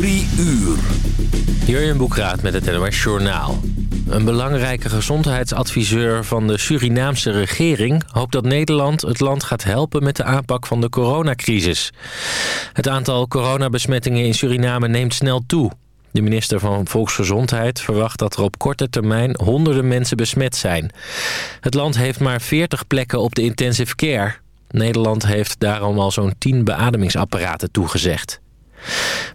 Drie uur. Jurjen Boekraat met het NOS Journaal. Een belangrijke gezondheidsadviseur van de Surinaamse regering... hoopt dat Nederland het land gaat helpen met de aanpak van de coronacrisis. Het aantal coronabesmettingen in Suriname neemt snel toe. De minister van Volksgezondheid verwacht dat er op korte termijn honderden mensen besmet zijn. Het land heeft maar 40 plekken op de intensive care. Nederland heeft daarom al zo'n 10 beademingsapparaten toegezegd.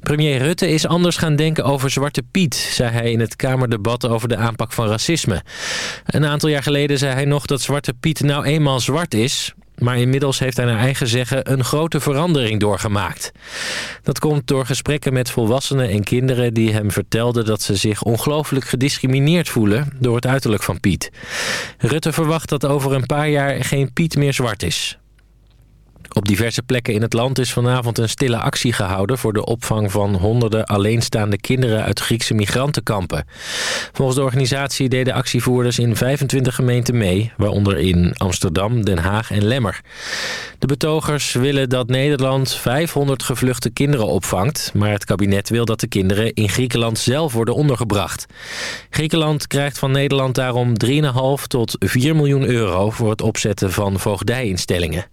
Premier Rutte is anders gaan denken over Zwarte Piet... zei hij in het Kamerdebat over de aanpak van racisme. Een aantal jaar geleden zei hij nog dat Zwarte Piet nou eenmaal zwart is... maar inmiddels heeft hij naar eigen zeggen een grote verandering doorgemaakt. Dat komt door gesprekken met volwassenen en kinderen... die hem vertelden dat ze zich ongelooflijk gediscrimineerd voelen... door het uiterlijk van Piet. Rutte verwacht dat over een paar jaar geen Piet meer zwart is. Op diverse plekken in het land is vanavond een stille actie gehouden... voor de opvang van honderden alleenstaande kinderen uit Griekse migrantenkampen. Volgens de organisatie deden actievoerders in 25 gemeenten mee... waaronder in Amsterdam, Den Haag en Lemmer. De betogers willen dat Nederland 500 gevluchte kinderen opvangt... maar het kabinet wil dat de kinderen in Griekenland zelf worden ondergebracht. Griekenland krijgt van Nederland daarom 3,5 tot 4 miljoen euro... voor het opzetten van voogdijinstellingen.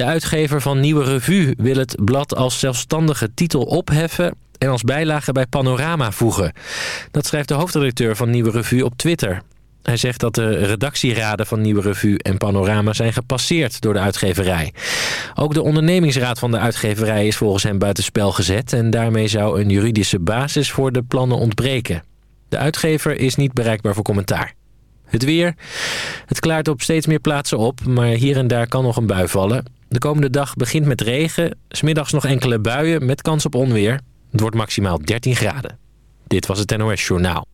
De uitgever van Nieuwe Revue wil het blad als zelfstandige titel opheffen en als bijlage bij Panorama voegen. Dat schrijft de hoofdredacteur van Nieuwe Revue op Twitter. Hij zegt dat de redactieraden van Nieuwe Revue en Panorama zijn gepasseerd door de uitgeverij. Ook de ondernemingsraad van de uitgeverij is volgens hem buitenspel gezet... en daarmee zou een juridische basis voor de plannen ontbreken. De uitgever is niet bereikbaar voor commentaar. Het weer. Het klaart op steeds meer plaatsen op, maar hier en daar kan nog een bui vallen. De komende dag begint met regen. Smiddags nog enkele buien met kans op onweer. Het wordt maximaal 13 graden. Dit was het NOS Journaal.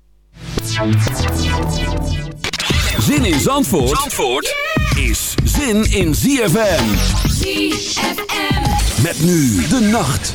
Zin in Zandvoort, Zandvoort is zin in ZFM. ZFM. Met nu de nacht.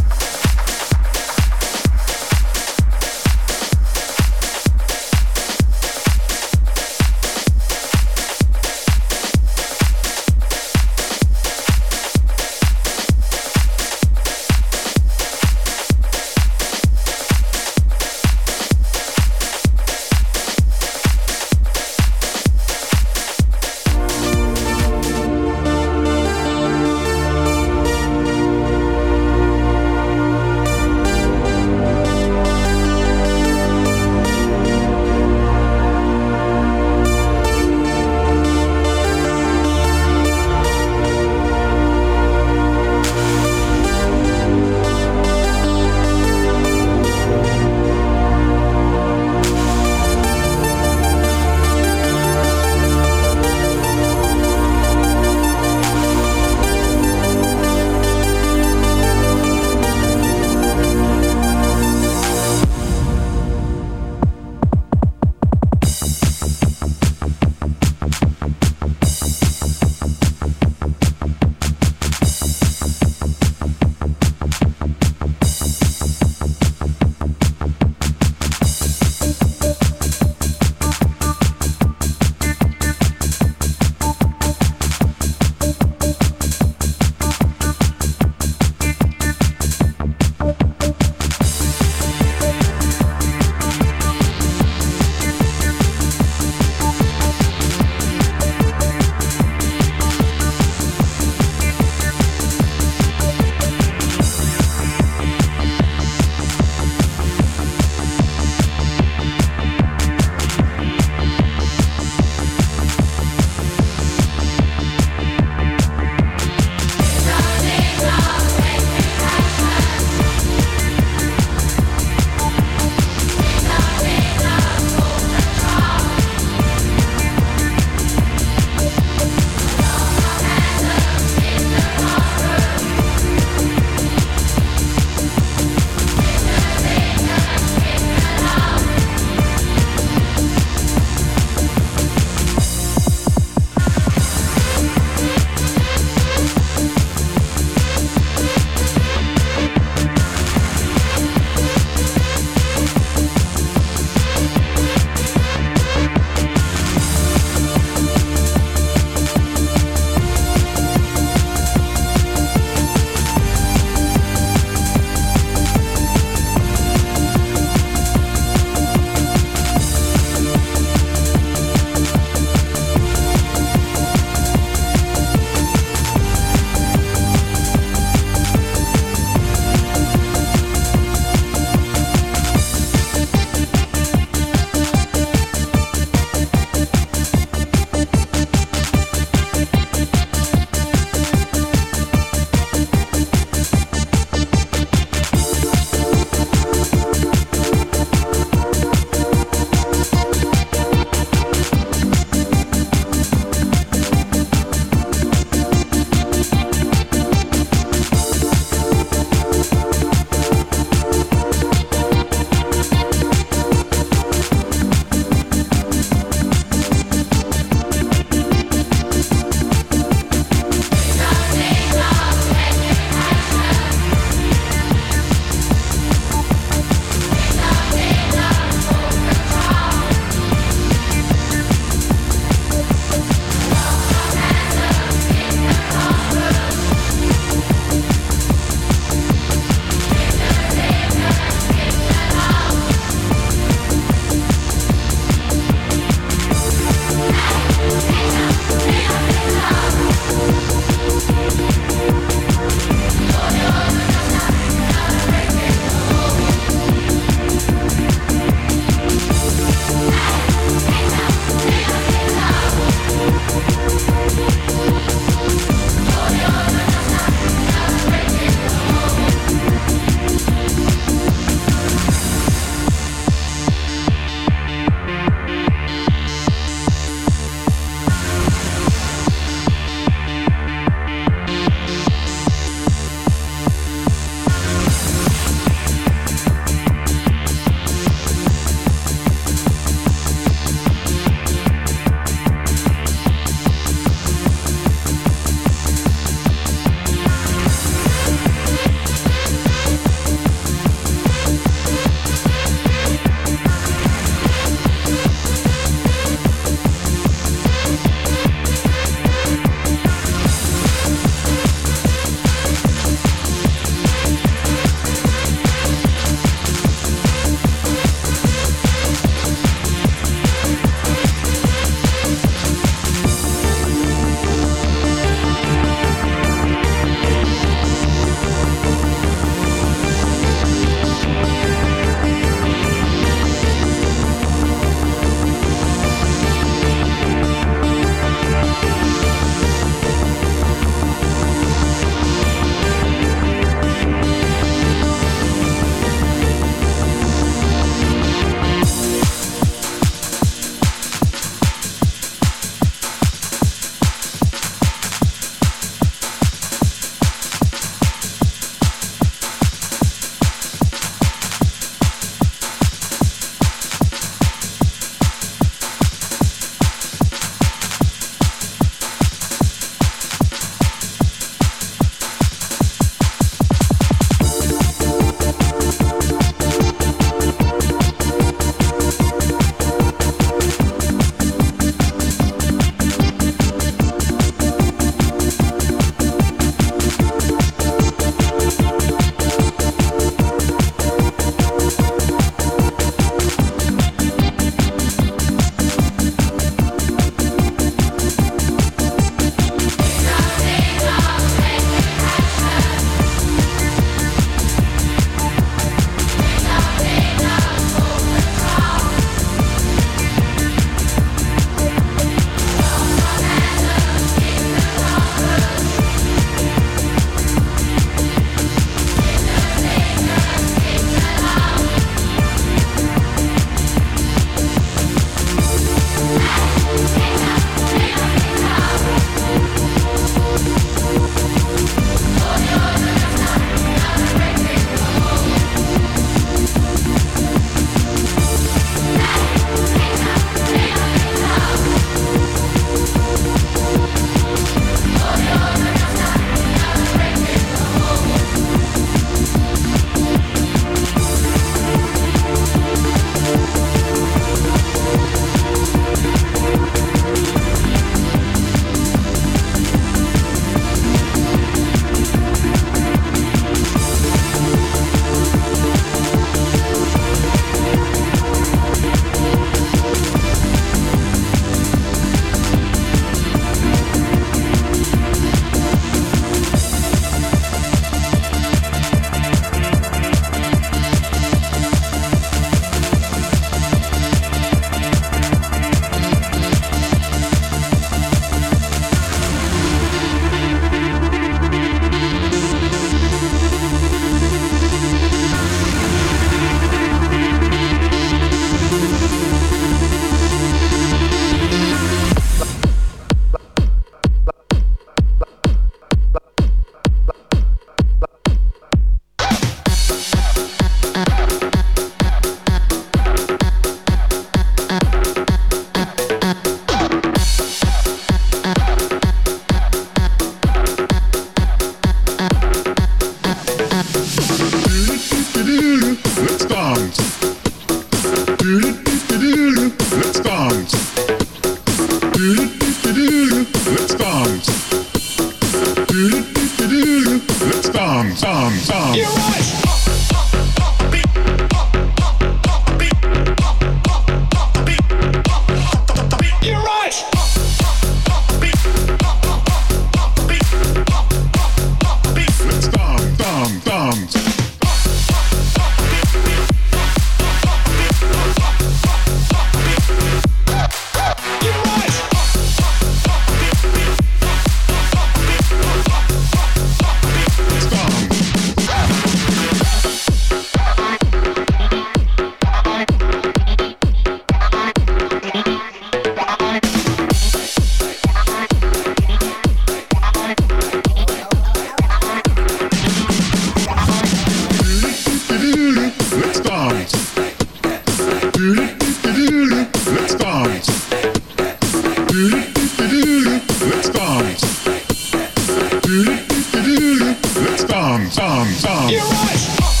bum, bum. You're right.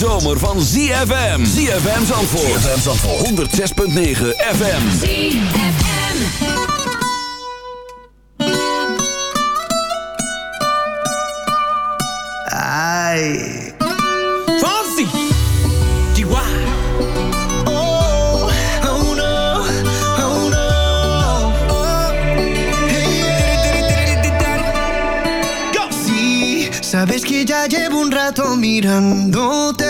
Zomer van ZFM. ZFM Zandvoort. ZFM Zandvoort. 106.9 FM. ZFM. Ay. Fonsi. Chihuahua. Oh, oh no, oh no. Hey. Go. Sí, sabes que ya llevo un rato mirándote.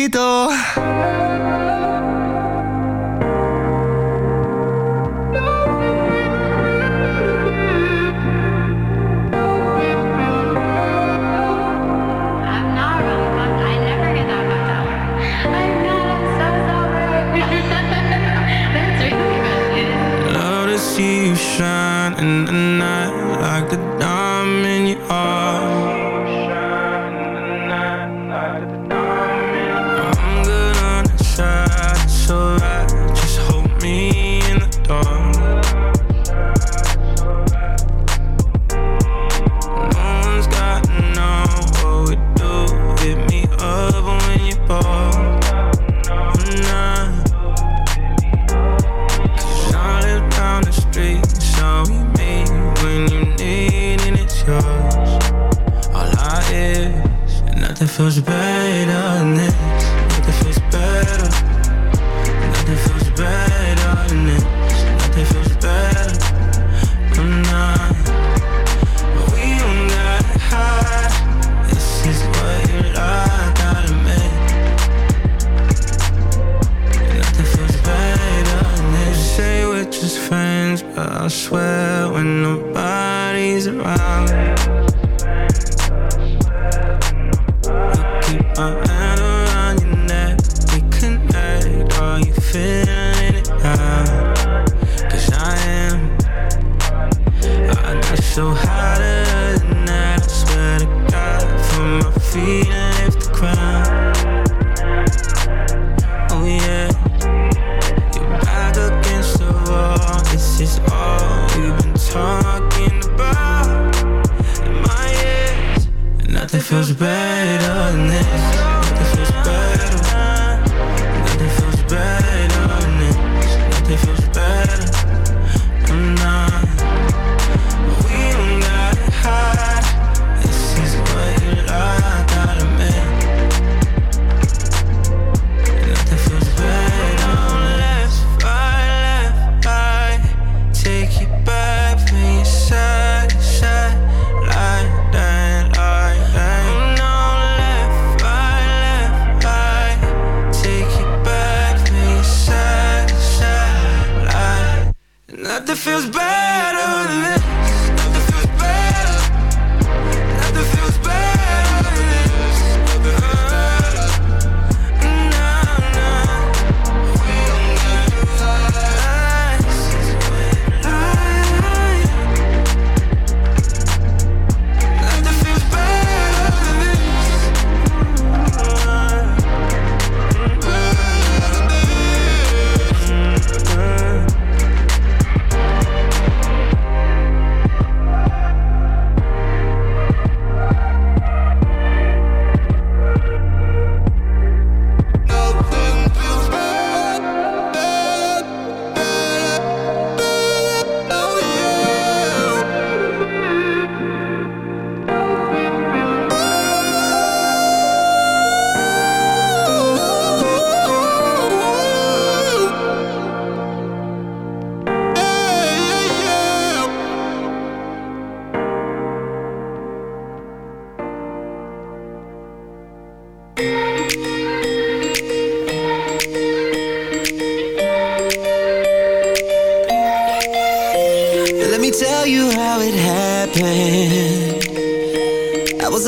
Despacito.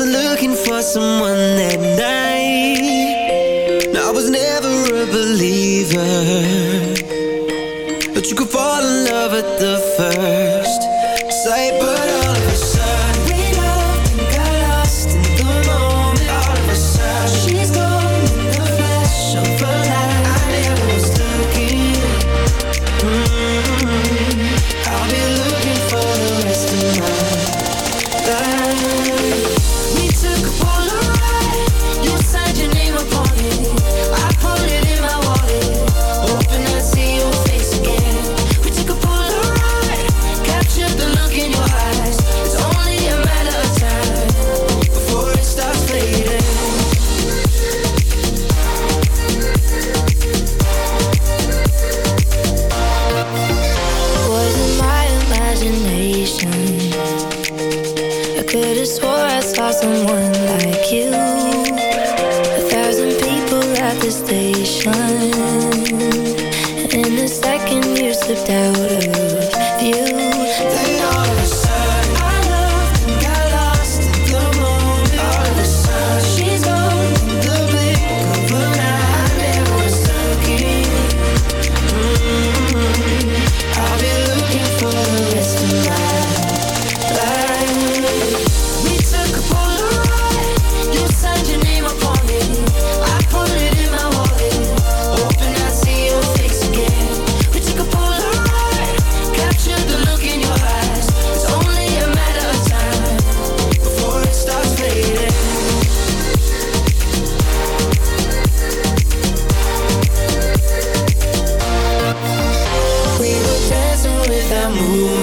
looking for someone that night. I was never a believer But you could fall in love at the move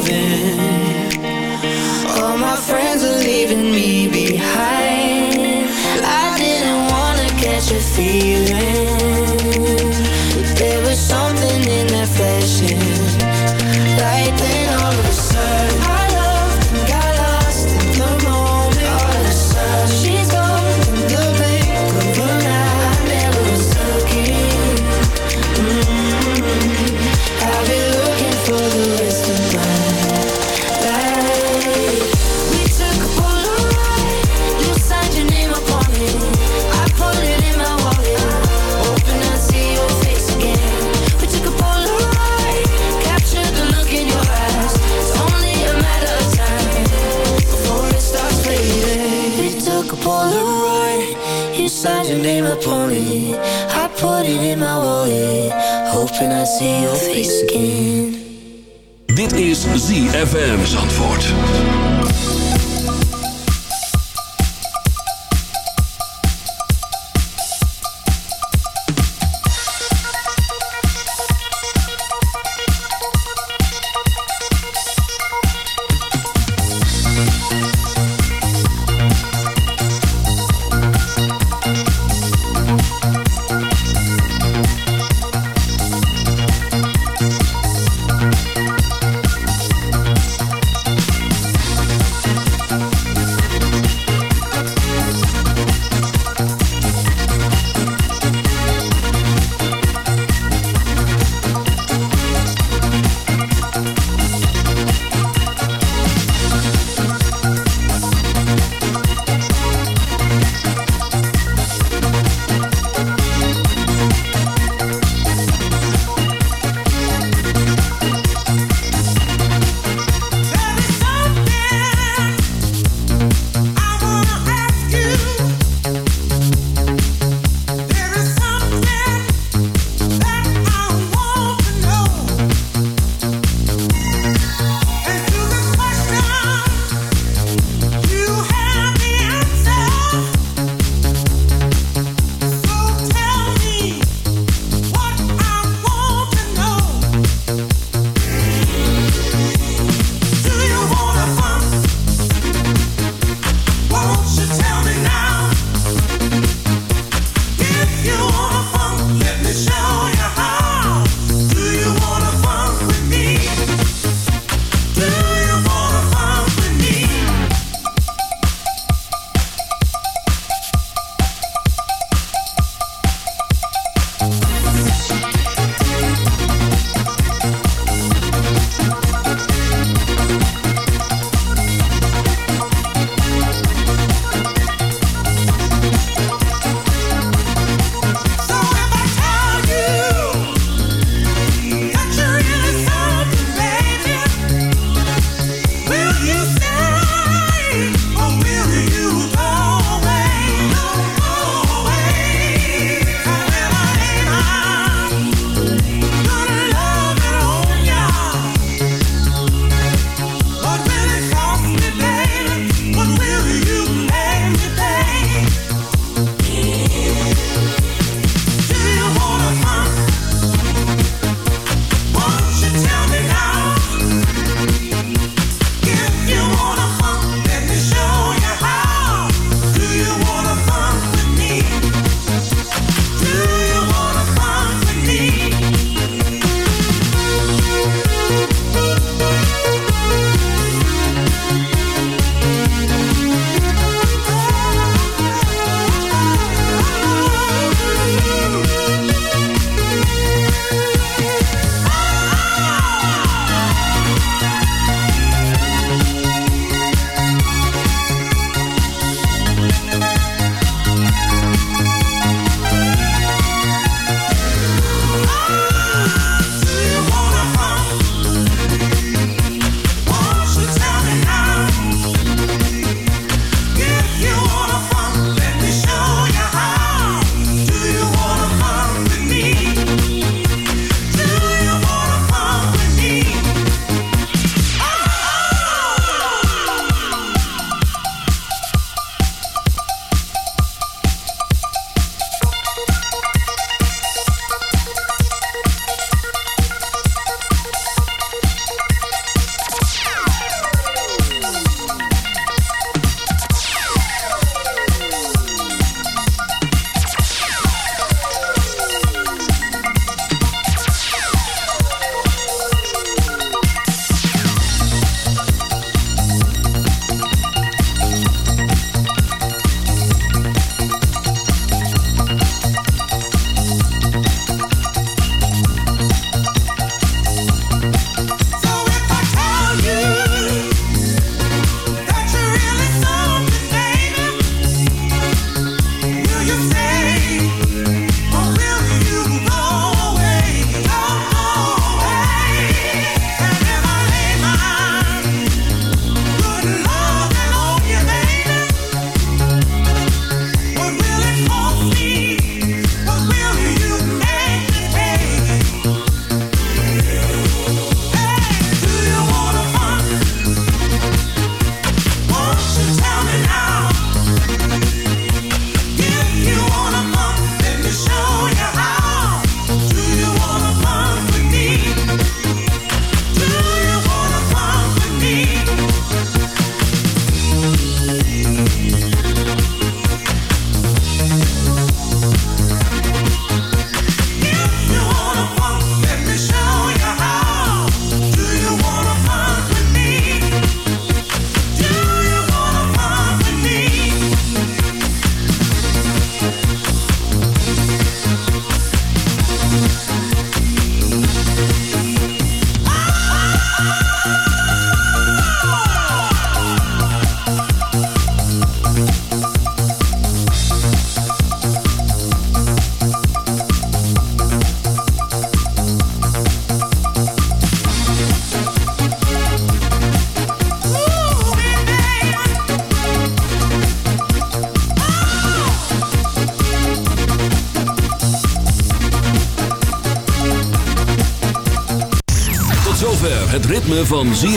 hoping I see your face again. Dit is ZFM Zandvoort.